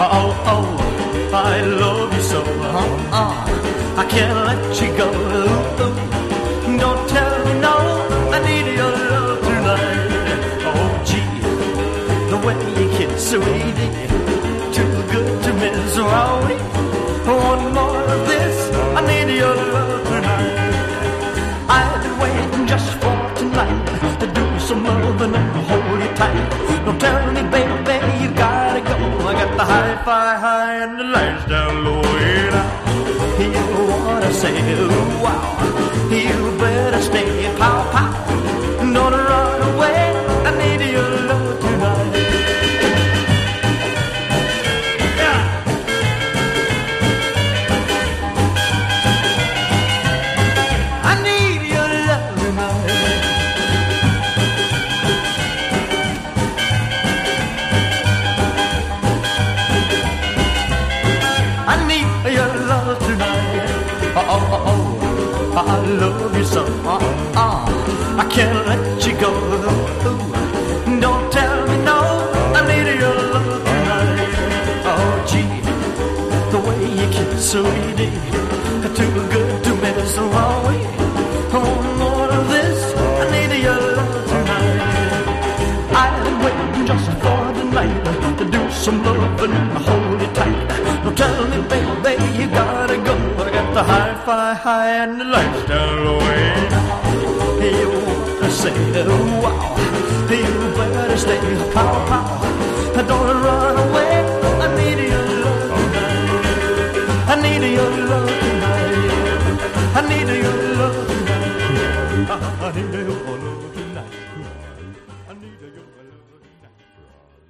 Oh, oh, I love you so. Uh-uh. I can't let you go. Ooh. Don't tell me no. I need your love tonight. Oh, gee, the way you kiss, sweetie, too good to miss. Rowdy, one more of this. I need your love tonight. Loving and hold you tight. Don't tell me, baby, you gotta go. I got the high, fi, high and the lights down low. And I, Oh, oh, oh, oh. I love you so. Uh, uh. I can't let you go. Don't tell me no. I need your love tonight. Oh, gee, the way you kiss, sweetie, too good to miss. Oh, oh, more of this. I need your love tonight. I've been waiting just for the hi-fi high and the lights down low, away. You say, oh, wow, you better stay, pow, pow. Don't run away, I need your love. I need your love.